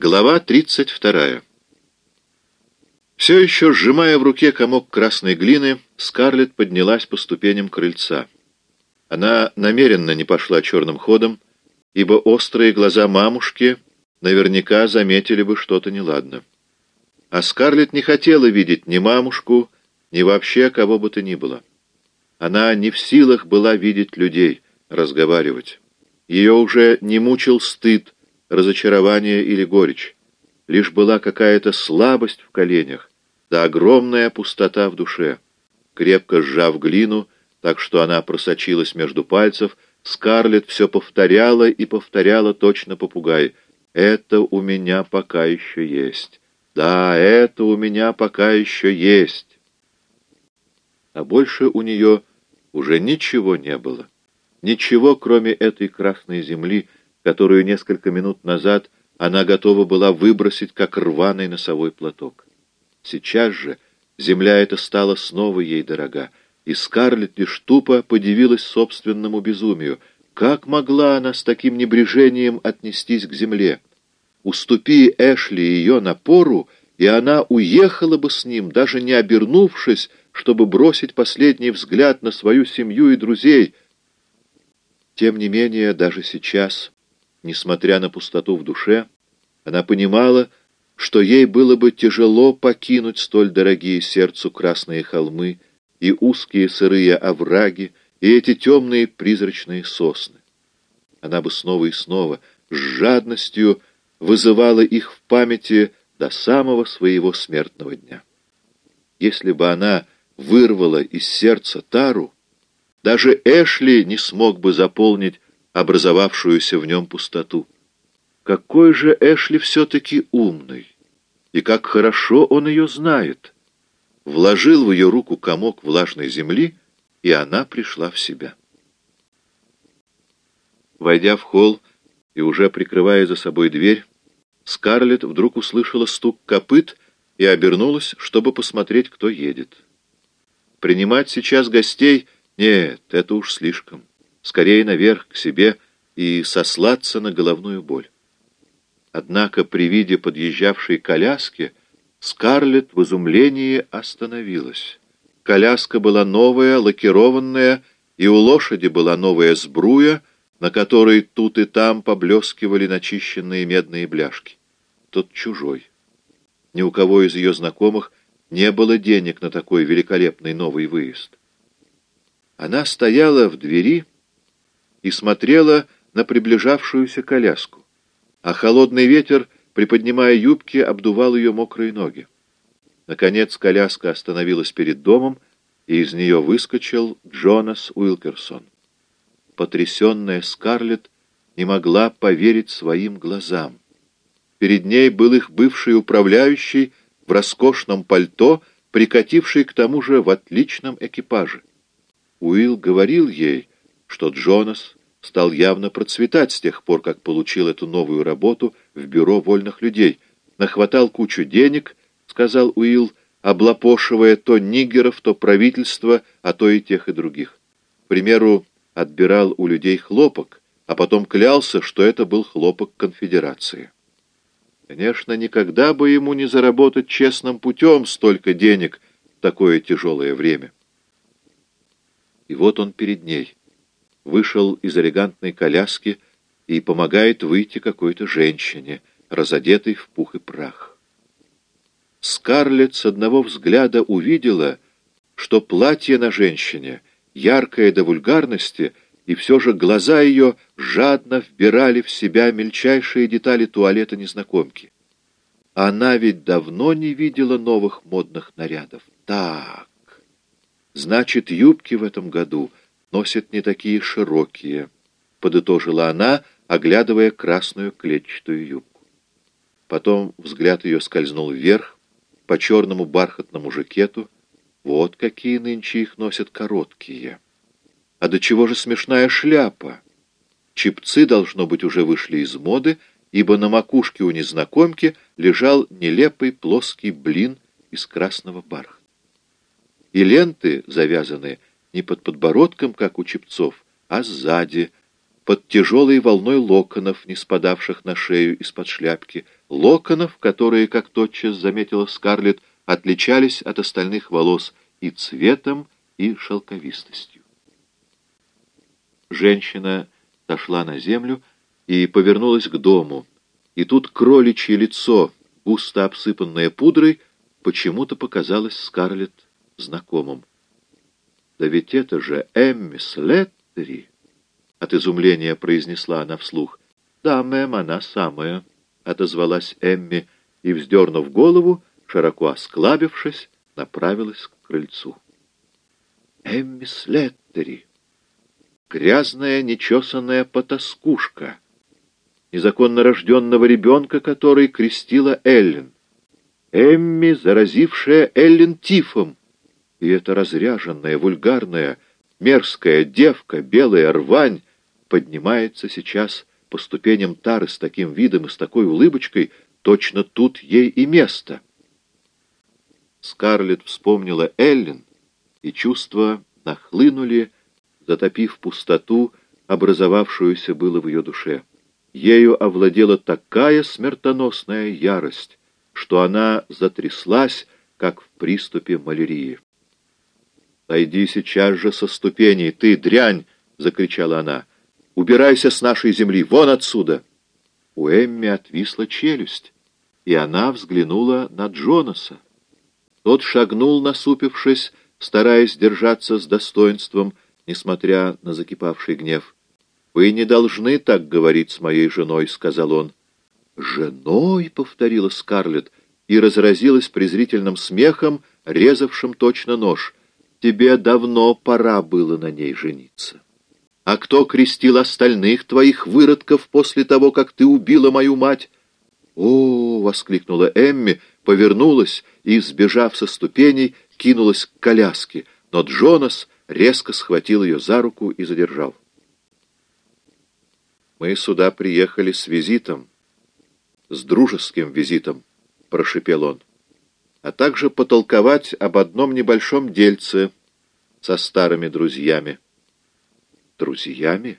Глава 32. Все еще сжимая в руке комок красной глины, Скарлетт поднялась по ступеням крыльца. Она намеренно не пошла черным ходом, ибо острые глаза мамушки наверняка заметили бы что-то неладно. А Скарлетт не хотела видеть ни мамушку, ни вообще кого бы то ни было. Она не в силах была видеть людей, разговаривать. Ее уже не мучил стыд, разочарование или горечь. Лишь была какая-то слабость в коленях, да огромная пустота в душе. Крепко сжав глину, так что она просочилась между пальцев, Скарлетт все повторяла и повторяла точно попугай. «Это у меня пока еще есть. Да, это у меня пока еще есть». А больше у нее уже ничего не было. Ничего, кроме этой красной земли, которую несколько минут назад она готова была выбросить, как рваный носовой платок. Сейчас же земля эта стала снова ей дорога, и Скарлетт лишь тупо подивилась собственному безумию. Как могла она с таким небрежением отнестись к земле? Уступи Эшли ее напору, и она уехала бы с ним, даже не обернувшись, чтобы бросить последний взгляд на свою семью и друзей. Тем не менее, даже сейчас Несмотря на пустоту в душе, она понимала, что ей было бы тяжело покинуть столь дорогие сердцу красные холмы и узкие сырые овраги, и эти темные призрачные сосны. Она бы снова и снова с жадностью вызывала их в памяти до самого своего смертного дня. Если бы она вырвала из сердца Тару, даже Эшли не смог бы заполнить образовавшуюся в нем пустоту. Какой же Эшли все-таки умный, и как хорошо он ее знает. Вложил в ее руку комок влажной земли, и она пришла в себя. Войдя в холл и уже прикрывая за собой дверь, Скарлетт вдруг услышала стук копыт и обернулась, чтобы посмотреть, кто едет. Принимать сейчас гостей — нет, это уж слишком скорее наверх к себе и сослаться на головную боль. Однако при виде подъезжавшей коляски Скарлетт в изумлении остановилась. Коляска была новая, лакированная, и у лошади была новая сбруя, на которой тут и там поблескивали начищенные медные бляшки. Тот чужой. Ни у кого из ее знакомых не было денег на такой великолепный новый выезд. Она стояла в двери, и смотрела на приближавшуюся коляску, а холодный ветер, приподнимая юбки, обдувал ее мокрые ноги. Наконец коляска остановилась перед домом, и из нее выскочил Джонас Уилкерсон. Потрясенная Скарлетт не могла поверить своим глазам. Перед ней был их бывший управляющий в роскошном пальто, прикативший к тому же в отличном экипаже. Уилл говорил ей, что Джонас стал явно процветать с тех пор, как получил эту новую работу в бюро вольных людей. Нахватал кучу денег, сказал Уилл, облапошивая то нигеров, то правительство, а то и тех и других. К примеру, отбирал у людей хлопок, а потом клялся, что это был хлопок конфедерации. Конечно, никогда бы ему не заработать честным путем столько денег в такое тяжелое время. И вот он перед ней вышел из элегантной коляски и помогает выйти какой-то женщине, разодетой в пух и прах. Скарлетт с одного взгляда увидела, что платье на женщине яркое до вульгарности, и все же глаза ее жадно вбирали в себя мельчайшие детали туалета незнакомки. Она ведь давно не видела новых модных нарядов. Так, значит, юбки в этом году — носят не такие широкие», — подытожила она, оглядывая красную клетчатую юбку. Потом взгляд ее скользнул вверх, по черному бархатному жакету. Вот какие нынче их носят короткие. А до чего же смешная шляпа? Чипцы, должно быть, уже вышли из моды, ибо на макушке у незнакомки лежал нелепый плоский блин из красного бархата. И ленты, завязанные не под подбородком, как у чепцов, а сзади, под тяжелой волной локонов, не спадавших на шею из-под шляпки, локонов, которые, как тотчас заметила Скарлетт, отличались от остальных волос и цветом, и шелковистостью. Женщина сошла на землю и повернулась к дому, и тут кроличье лицо, густо обсыпанное пудрой, почему-то показалось Скарлетт знакомым. «Да ведь это же Эмми Слеттери!» — от изумления произнесла она вслух. «Да, мэм, она самая», — отозвалась Эмми, и, вздернув голову, широко осклабившись, направилась к крыльцу. Эмми Слеттери! Грязная, нечесанная потаскушка, незаконно рожденного ребенка, который крестила Эллен. Эмми, заразившая Эллен тифом. И эта разряженная, вульгарная, мерзкая девка, белая рвань, поднимается сейчас по ступеням тары с таким видом и с такой улыбочкой, точно тут ей и место. Скарлетт вспомнила Эллен, и чувства нахлынули, затопив пустоту, образовавшуюся было в ее душе. Ею овладела такая смертоносная ярость, что она затряслась, как в приступе малярии. «Сойди сейчас же со ступеней, ты, дрянь!» — закричала она. «Убирайся с нашей земли, вон отсюда!» У Эмми отвисла челюсть, и она взглянула на Джонаса. Тот шагнул, насупившись, стараясь держаться с достоинством, несмотря на закипавший гнев. «Вы не должны так говорить с моей женой», — сказал он. «Женой?» — повторила Скарлетт и разразилась презрительным смехом, резавшим точно нож. «Тебе давно пора было на ней жениться. А кто крестил остальных твоих выродков после того, как ты убила мою мать?» «О!» — воскликнула Эмми, повернулась и, сбежав со ступеней, кинулась к коляске, но Джонас резко схватил ее за руку и задержал. «Мы сюда приехали с визитом, с дружеским визитом», — прошепел он, «а также потолковать об одном небольшом дельце со старыми друзьями». «Друзьями?»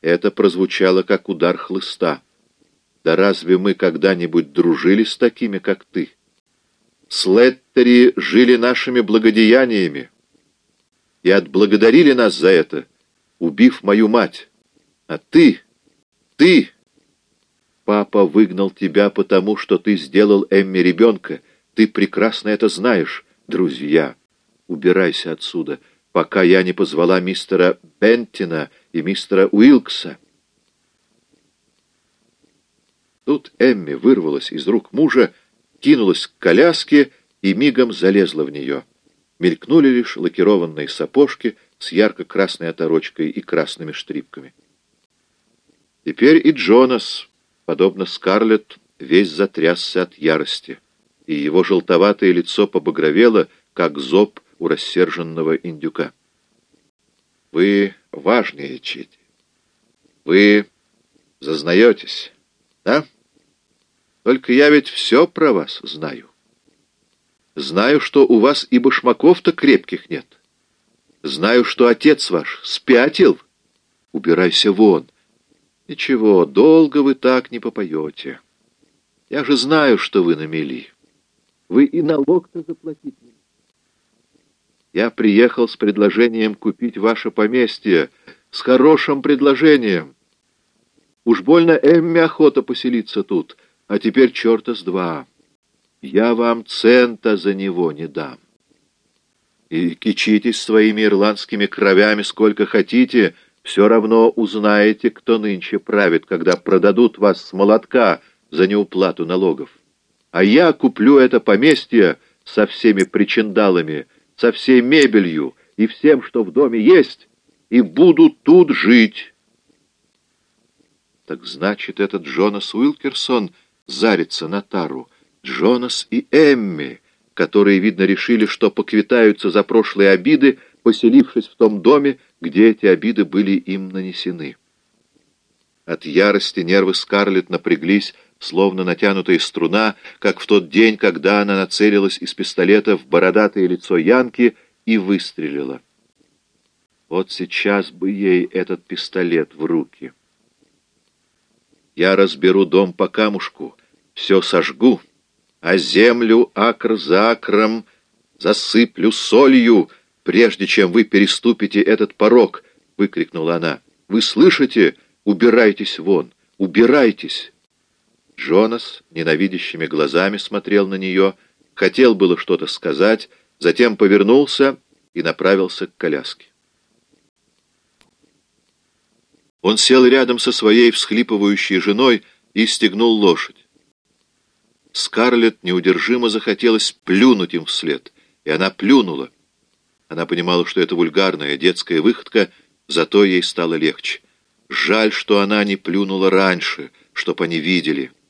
Это прозвучало, как удар хлыста. «Да разве мы когда-нибудь дружили с такими, как ты?» Слеттери жили нашими благодеяниями и отблагодарили нас за это, убив мою мать. А ты, ты... Папа выгнал тебя потому, что ты сделал Эмми ребенка. Ты прекрасно это знаешь, друзья. Убирайся отсюда, пока я не позвала мистера Бентина и мистера Уилкса. Тут Эмми вырвалась из рук мужа, кинулась к коляске и мигом залезла в нее. Мелькнули лишь лакированные сапожки с ярко-красной оторочкой и красными штрипками. Теперь и Джонас, подобно Скарлетт, весь затрясся от ярости, и его желтоватое лицо побагровело, как зоб у рассерженного индюка. «Вы важнее, Чити. Вы зазнаетесь, да?» Только я ведь все про вас знаю. Знаю, что у вас и башмаков-то крепких нет. Знаю, что отец ваш спятил. Убирайся вон. Ничего, долго вы так не попоете. Я же знаю, что вы на мели. Вы и налог-то заплатить не Я приехал с предложением купить ваше поместье, с хорошим предложением. Уж больно Эмме охота поселиться тут — а теперь черта с два. Я вам цента за него не дам. И кичитесь своими ирландскими кровями сколько хотите, все равно узнаете, кто нынче правит, когда продадут вас с молотка за неуплату налогов. А я куплю это поместье со всеми причиндалами, со всей мебелью и всем, что в доме есть, и буду тут жить. Так значит, этот Джонас Уилкерсон — зариться на тару, Джонас и Эмми, которые, видно, решили, что поквитаются за прошлые обиды, поселившись в том доме, где эти обиды были им нанесены. От ярости нервы Скарлетт напряглись, словно натянутая струна, как в тот день, когда она нацелилась из пистолета в бородатое лицо Янки и выстрелила. Вот сейчас бы ей этот пистолет в руки. Я разберу дом по камушку, все сожгу, а землю акр за акром засыплю солью, прежде чем вы переступите этот порог, — выкрикнула она. Вы слышите? Убирайтесь вон! Убирайтесь!» Джонас ненавидящими глазами смотрел на нее, хотел было что-то сказать, затем повернулся и направился к коляске. Он сел рядом со своей всхлипывающей женой и стегнул лошадь. Скарлетт неудержимо захотелось плюнуть им вслед, и она плюнула. Она понимала, что это вульгарная детская выходка, зато ей стало легче. Жаль, что она не плюнула раньше, чтоб они видели —